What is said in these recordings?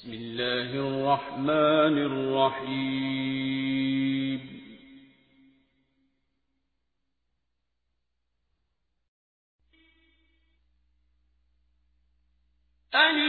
بسم الله الرحمن الرحيم. ألف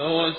ربكما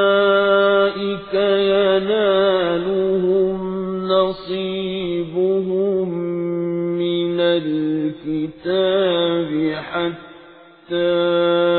أولئك ينالهم نصيبهم من الكتاب حتى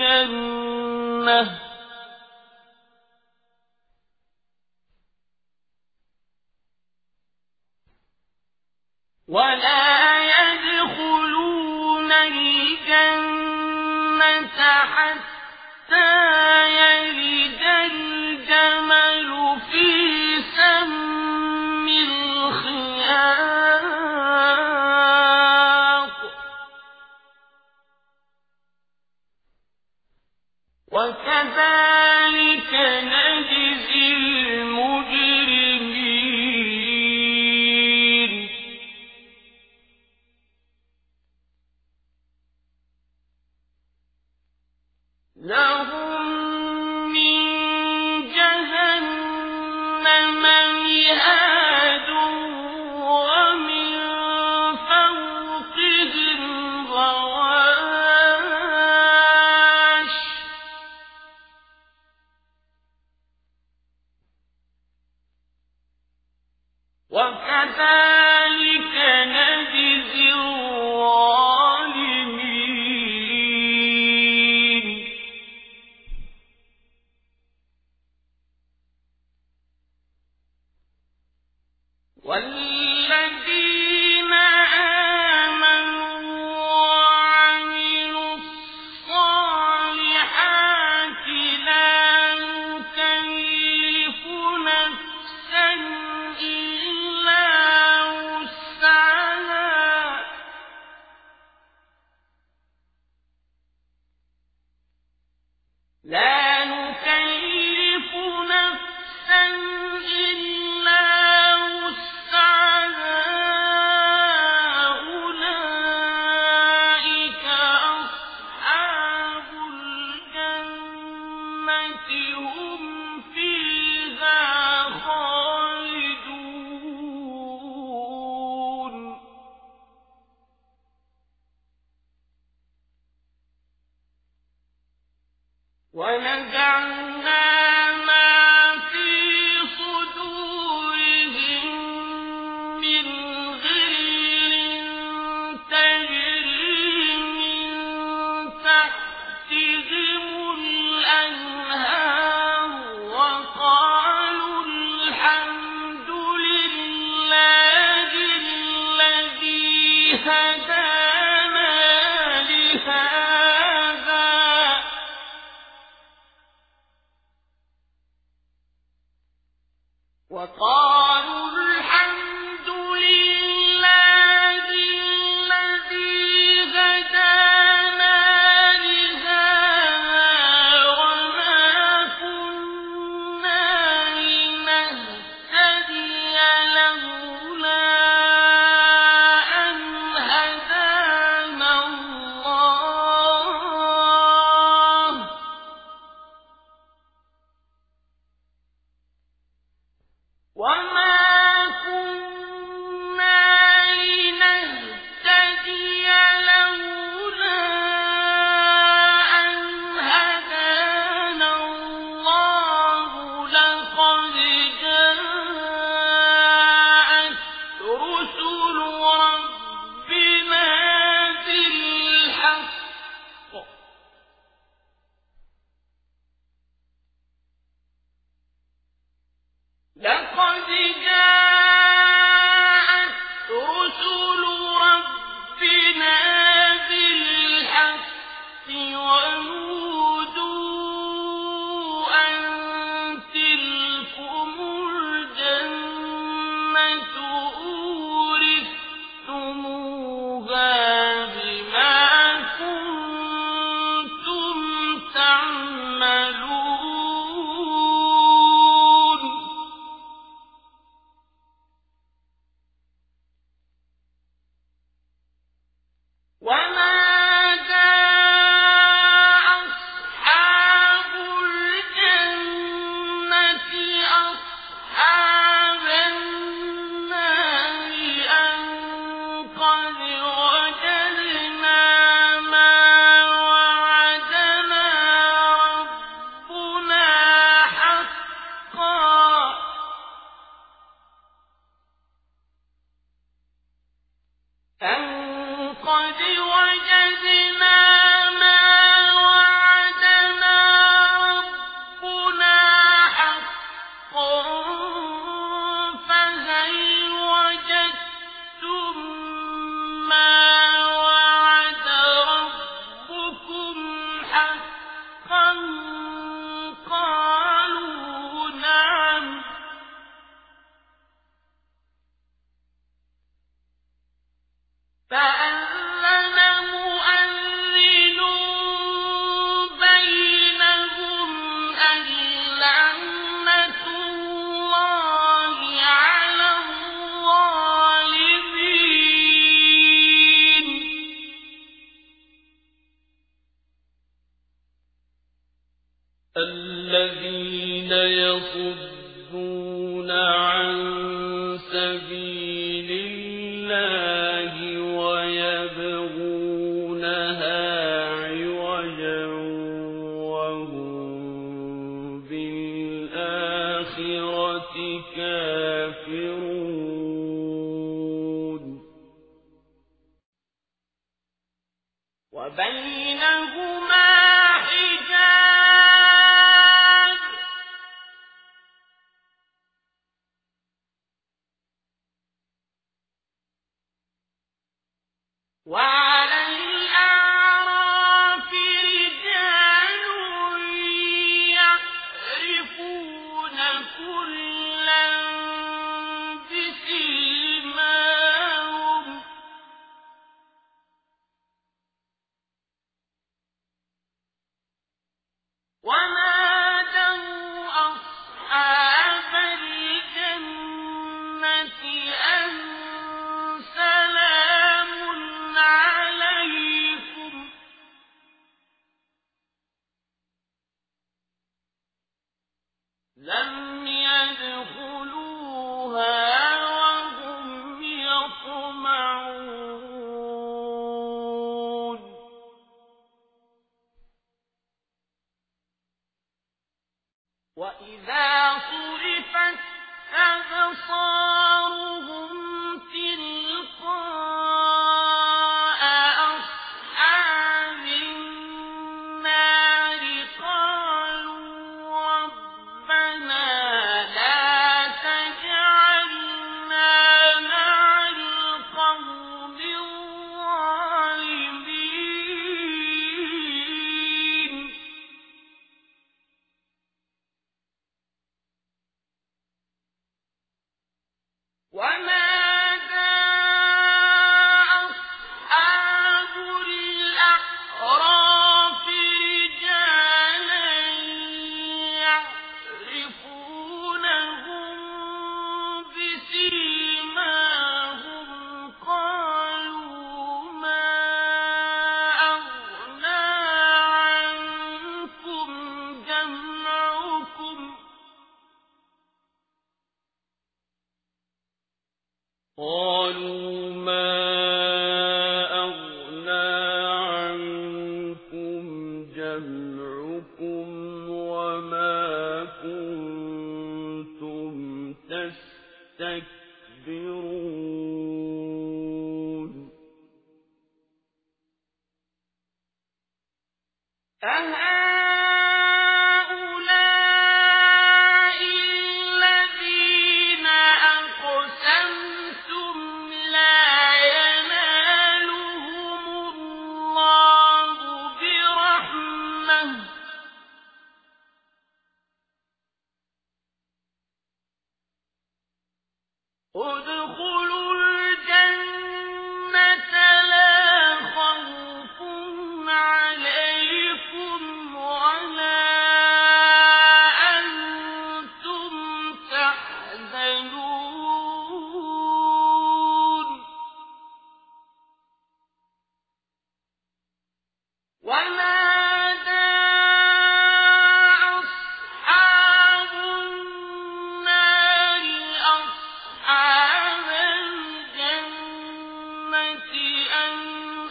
الجنة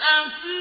أفيضوا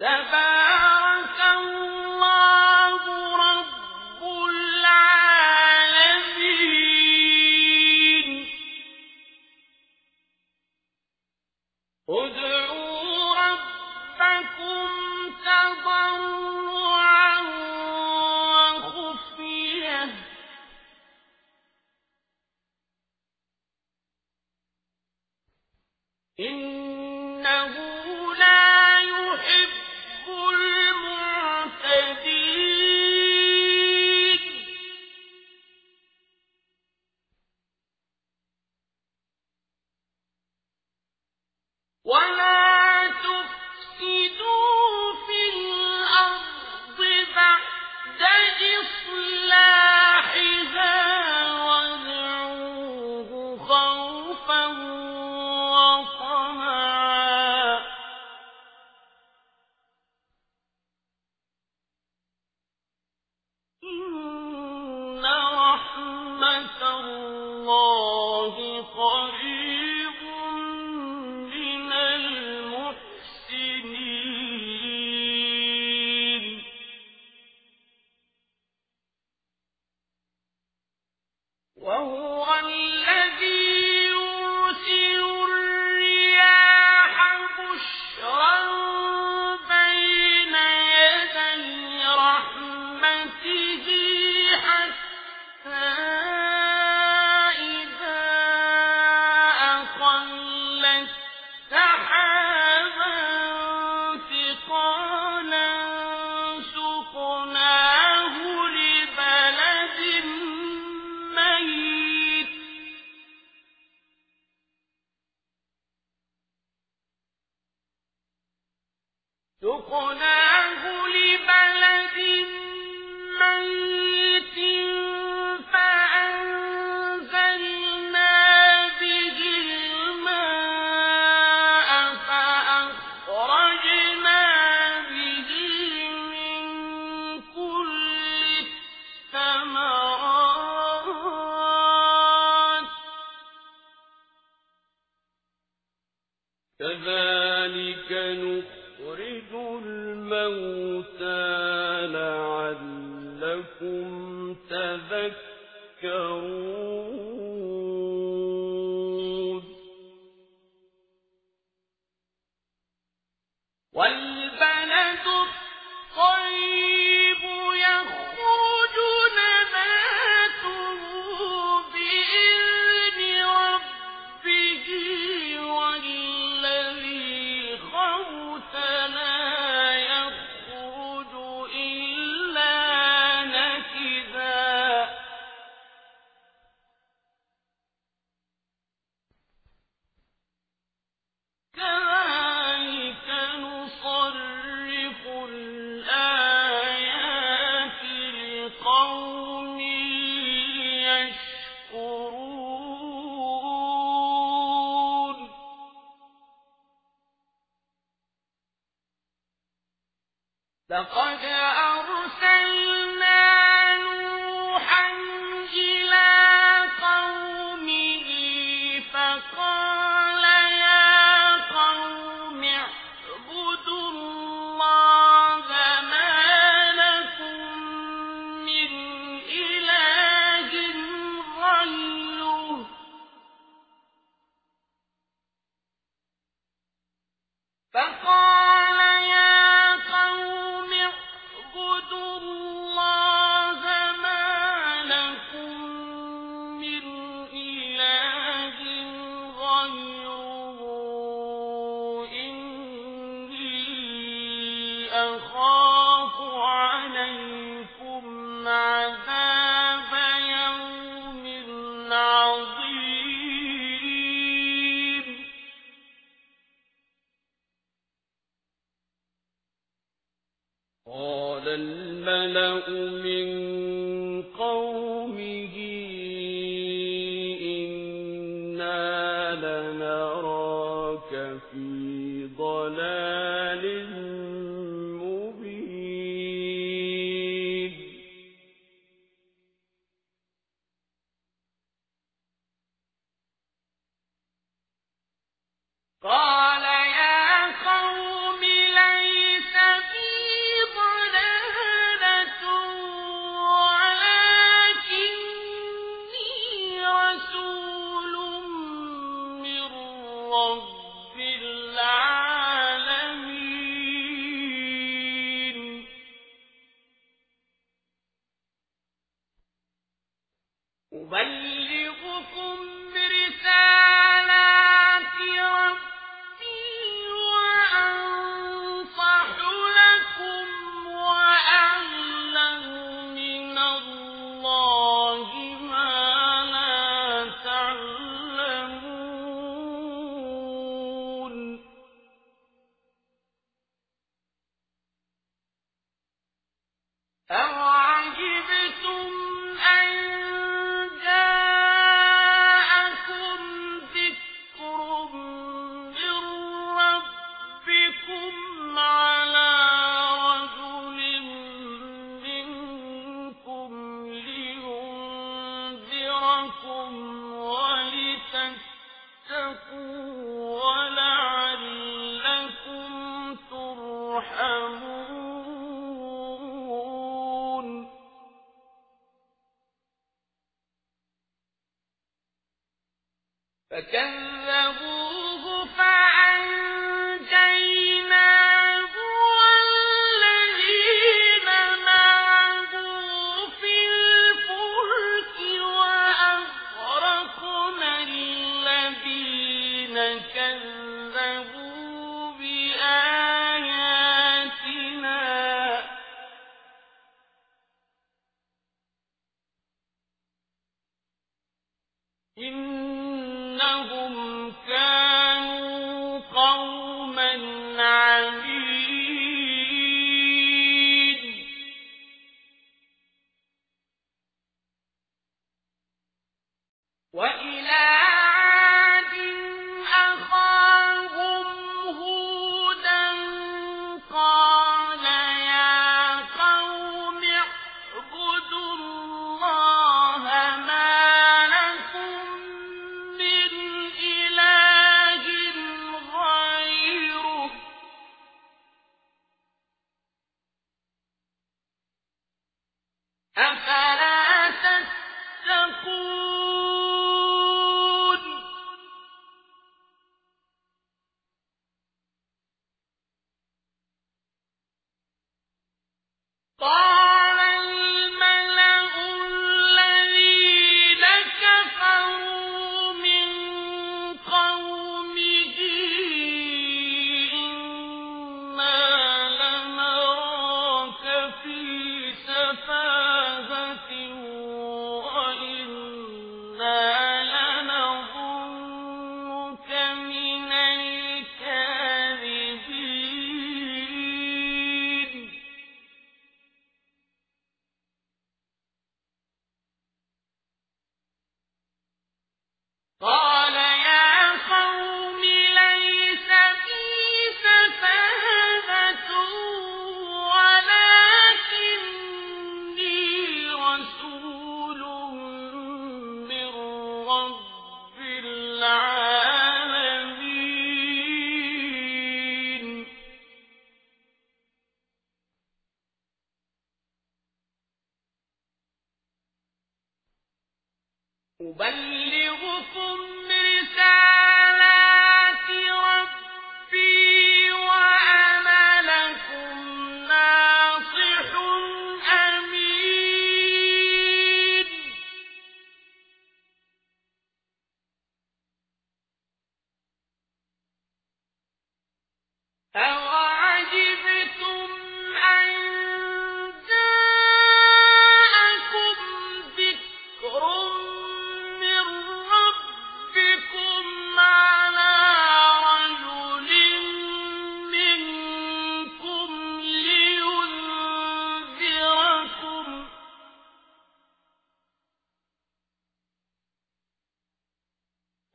تبارك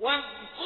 وَاذْكُرُوا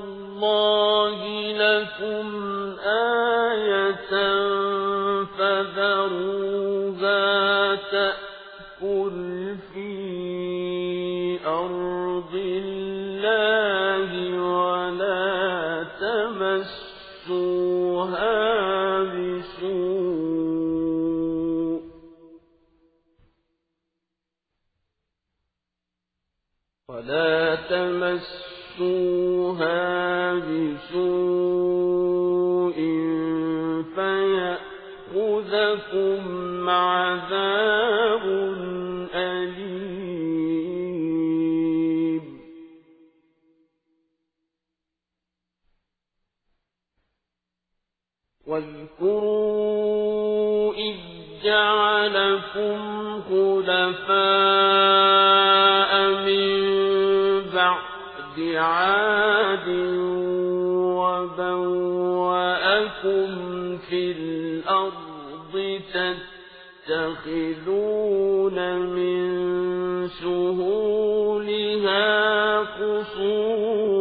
اللَّهِ لَكُمْ آيَةً فَذَرُوهَا تَأْكُلْ فِي أَرْضِ اللَّهِ وَلَا تَمَسُّوهَا بِسُوءٍ. وَلَا تَمَسُّوهَا لكم عذاب أليم. واذكروا إذ جعلكم خلفاء من بعد عاد وبوأكم في الأرض تتخذون من سهولها قصورا.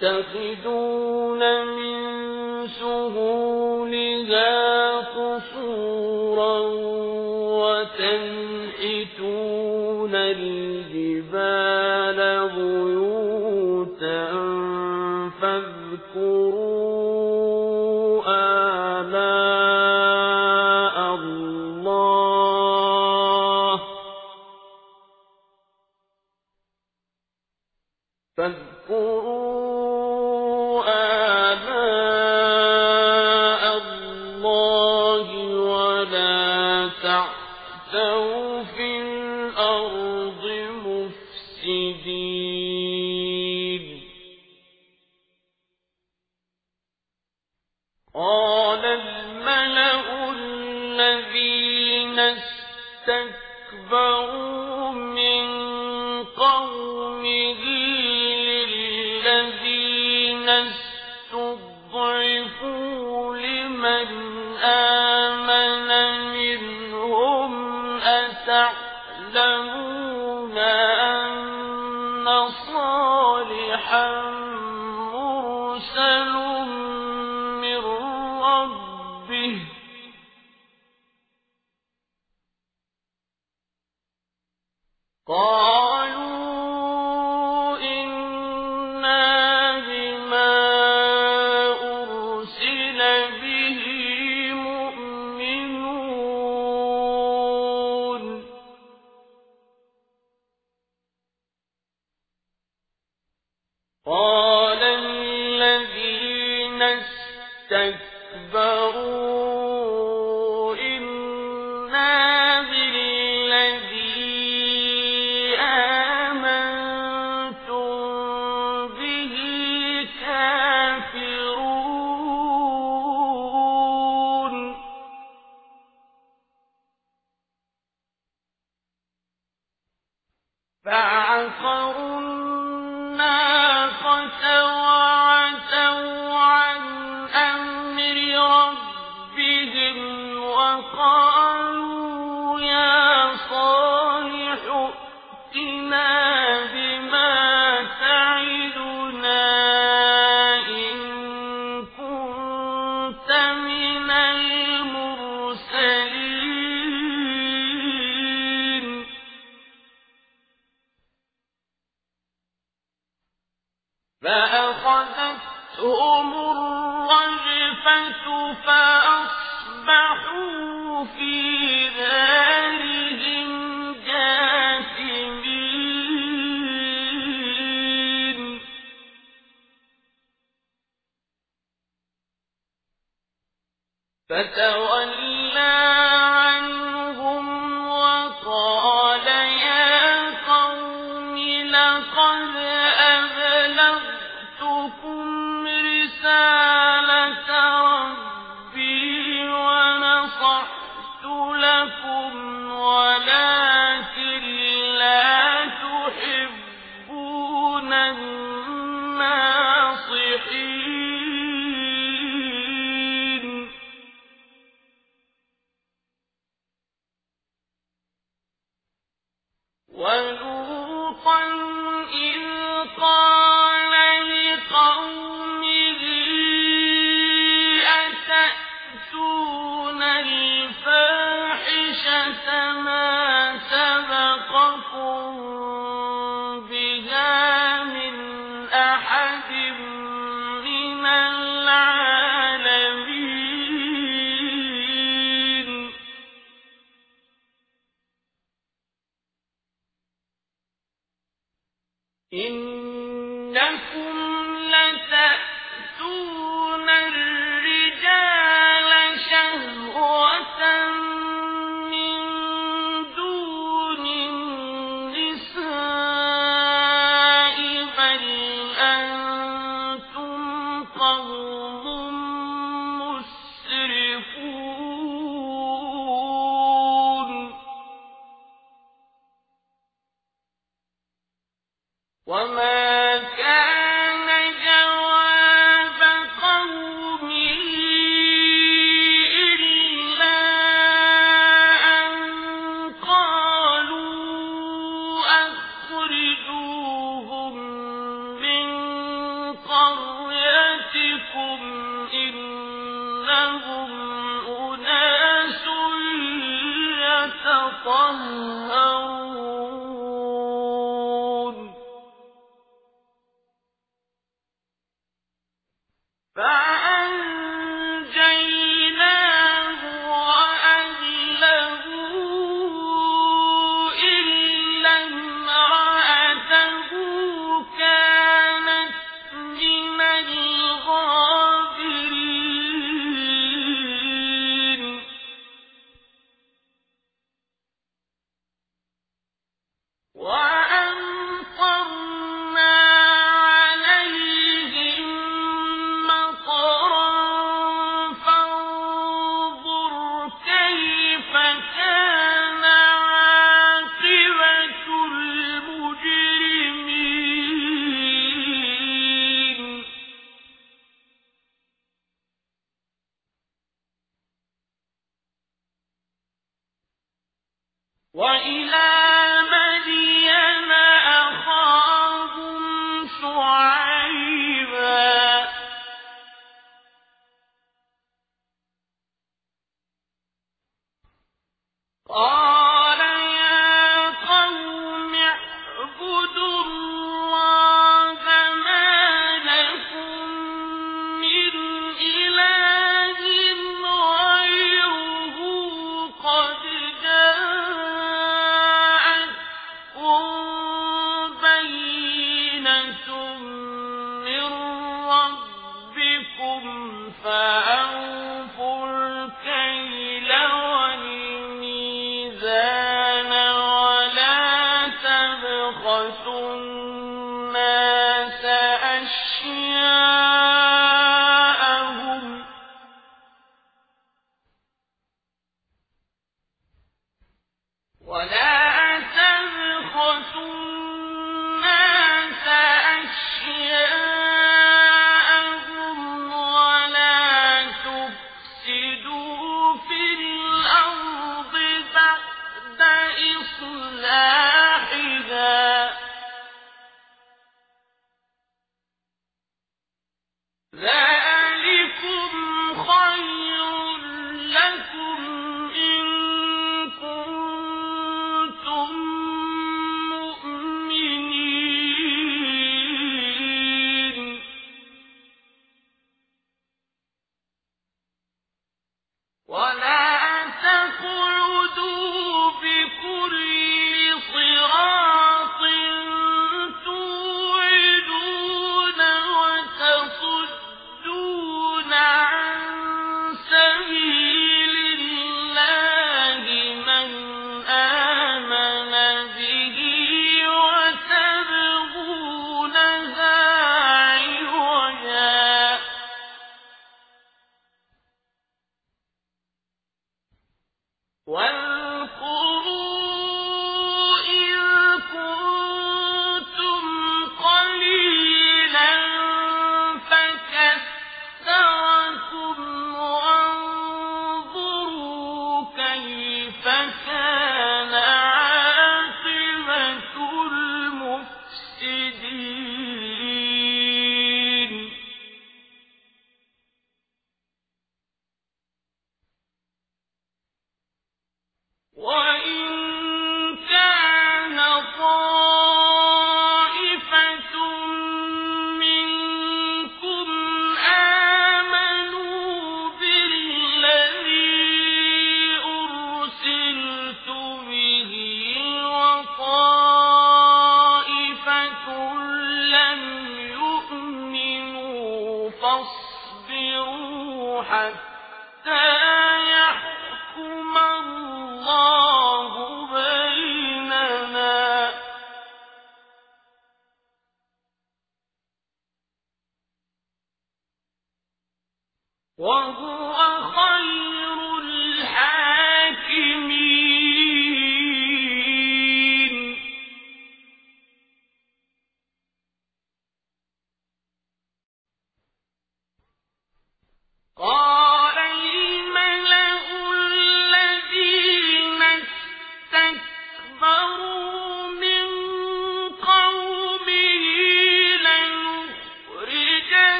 تتخذون من سهولها قصورا.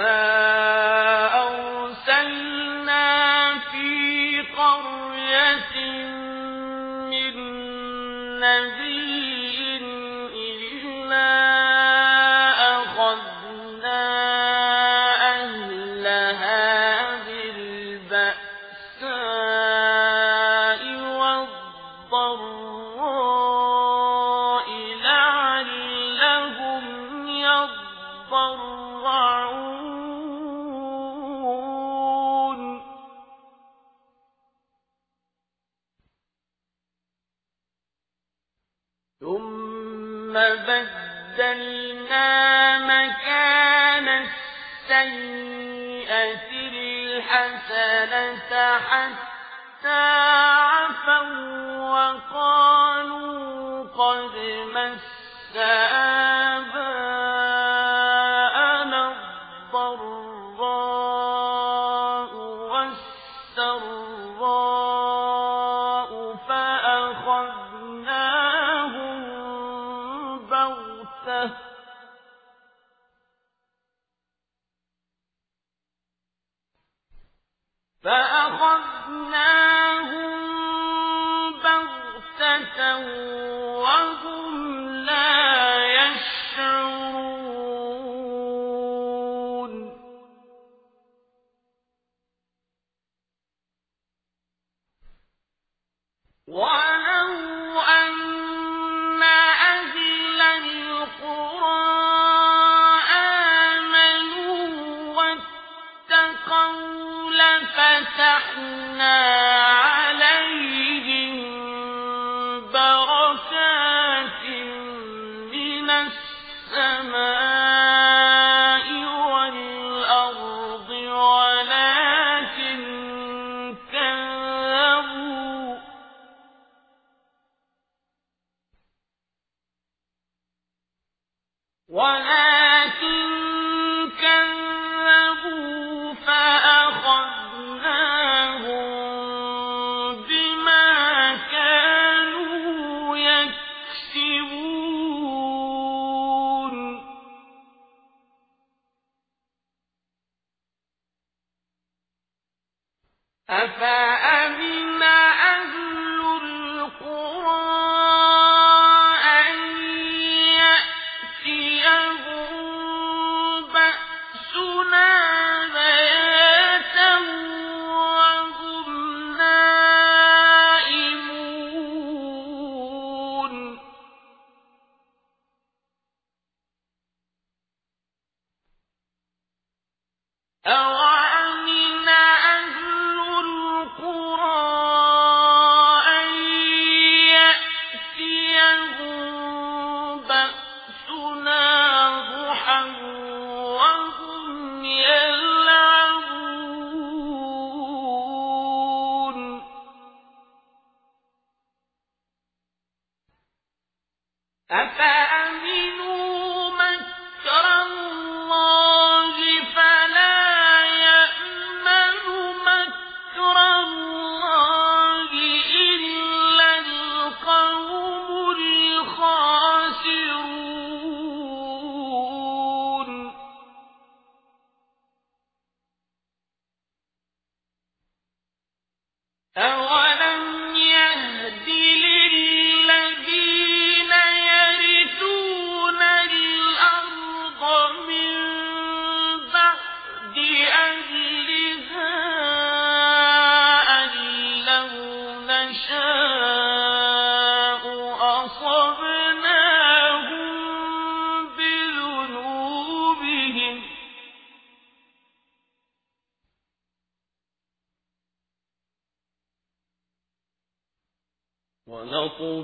الرحمن وقالوا قد مس ولقد جاءتهم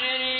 عشر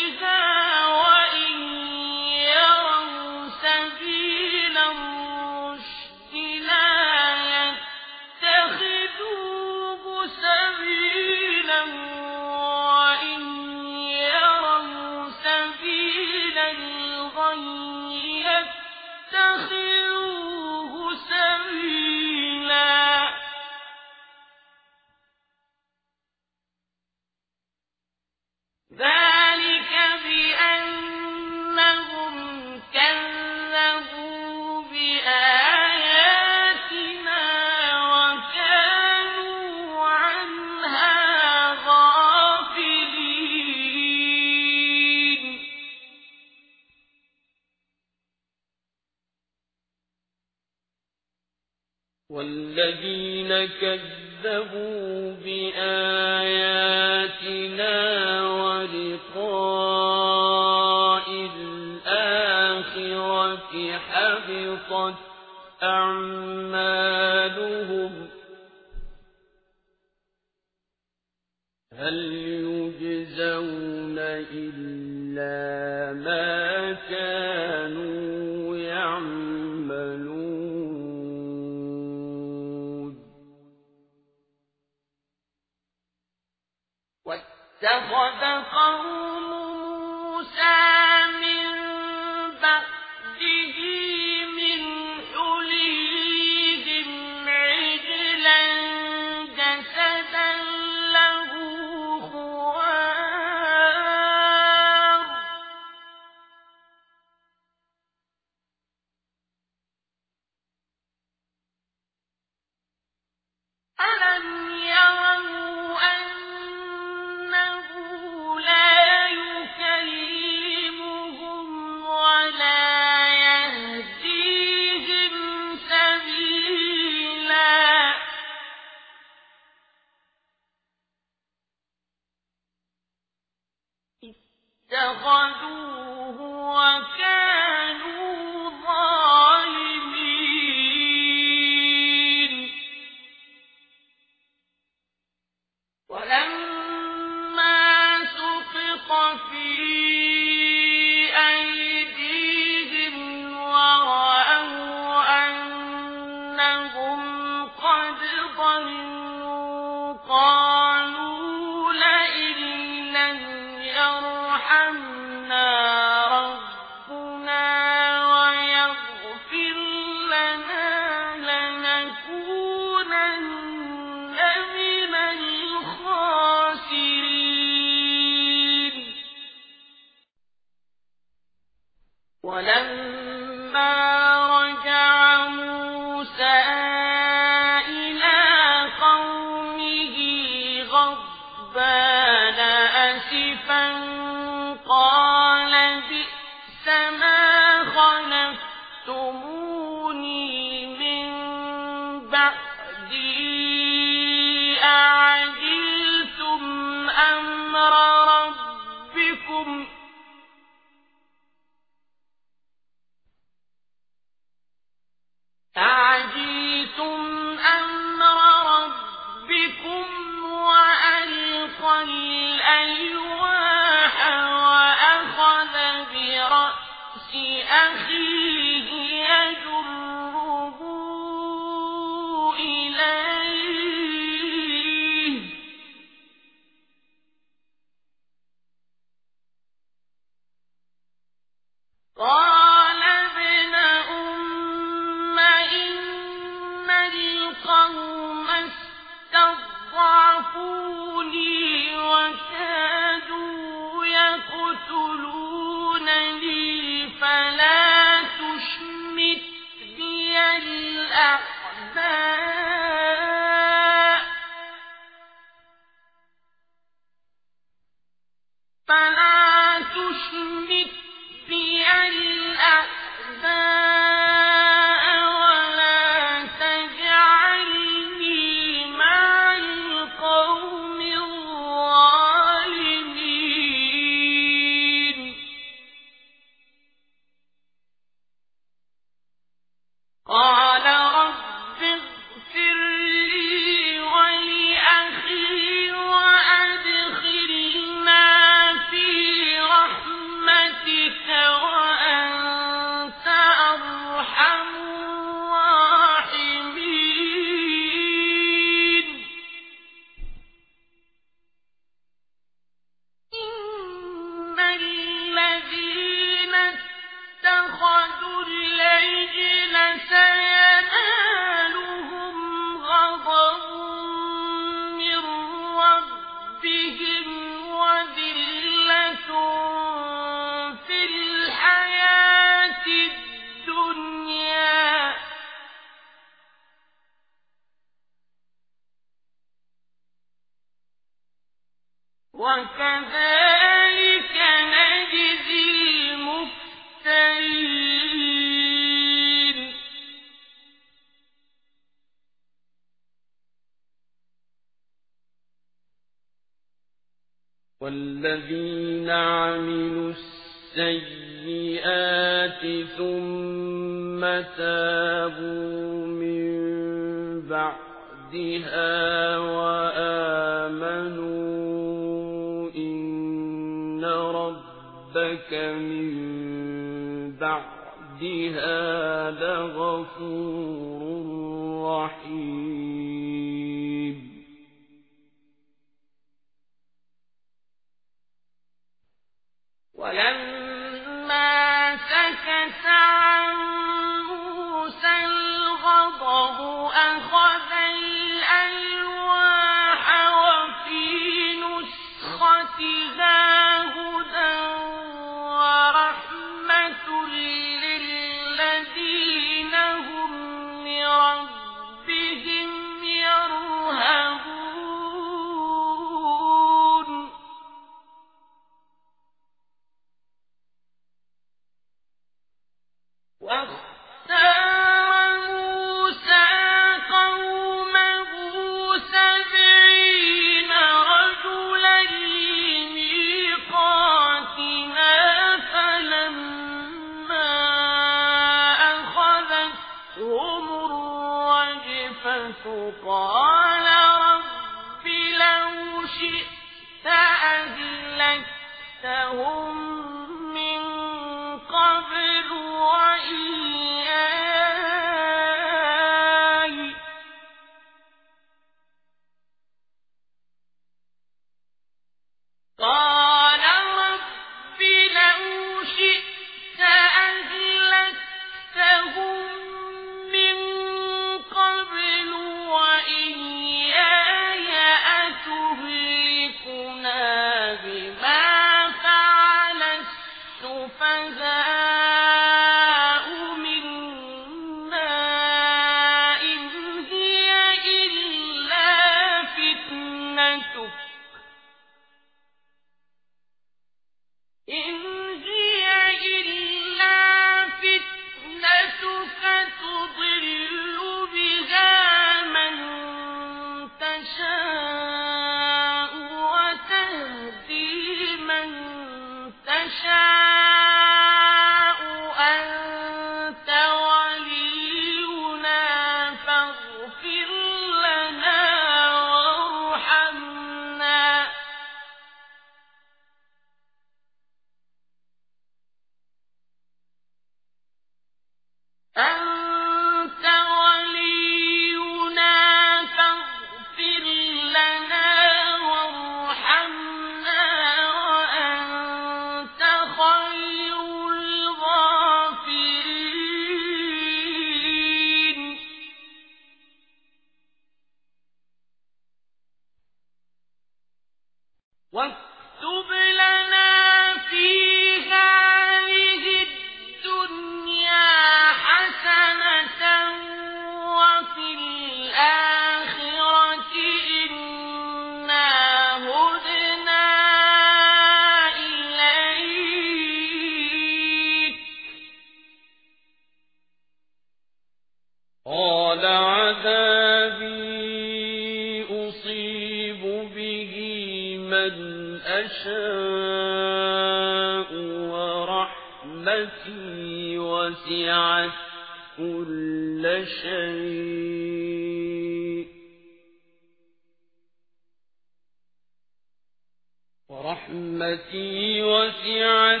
ورحمتي وسعت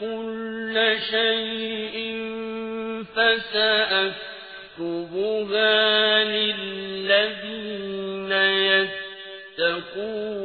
كل شيء فسأكتبها للذين يتقون.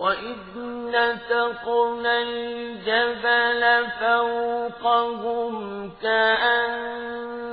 وإذ نتقنا الجبل فوقهم كأنه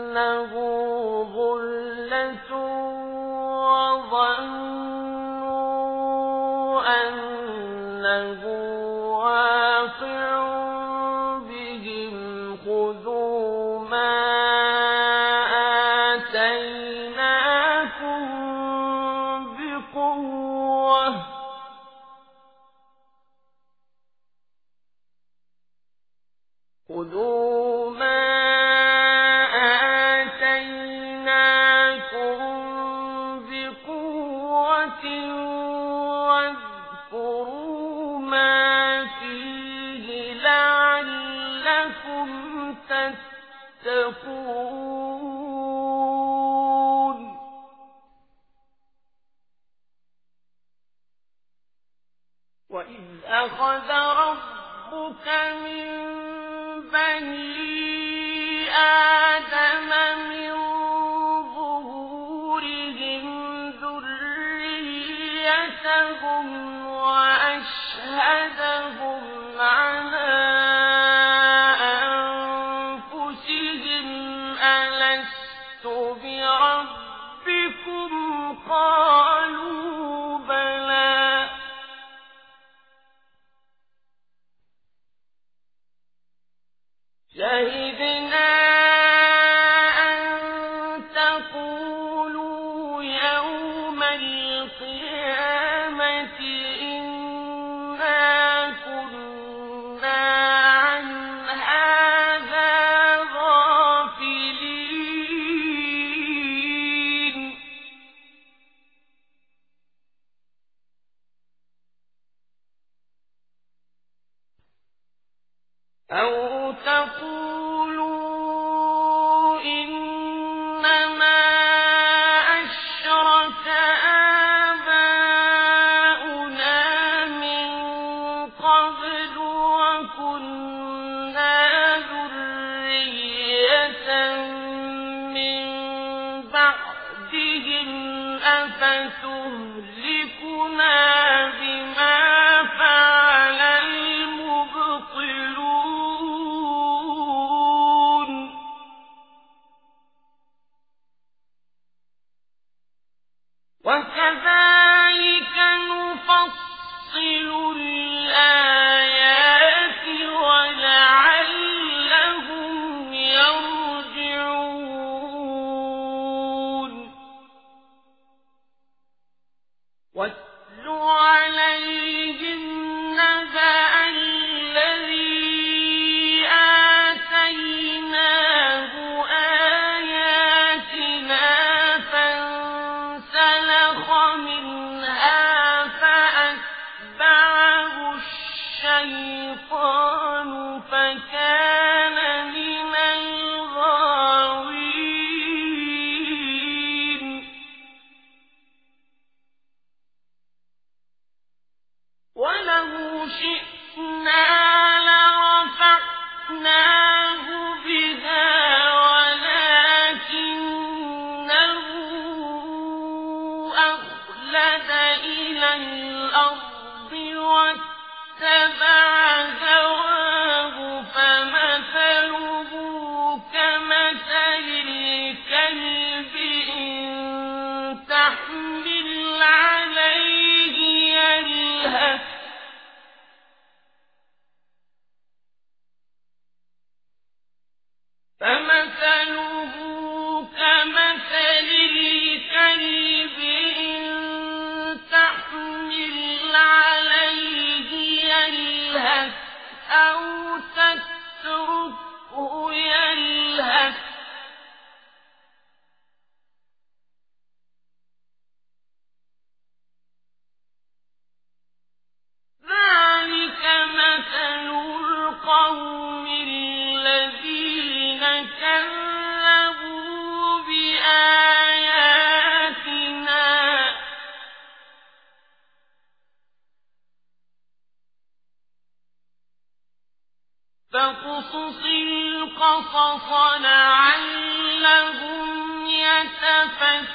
فاقصص القصص لعلهم يتفكرون.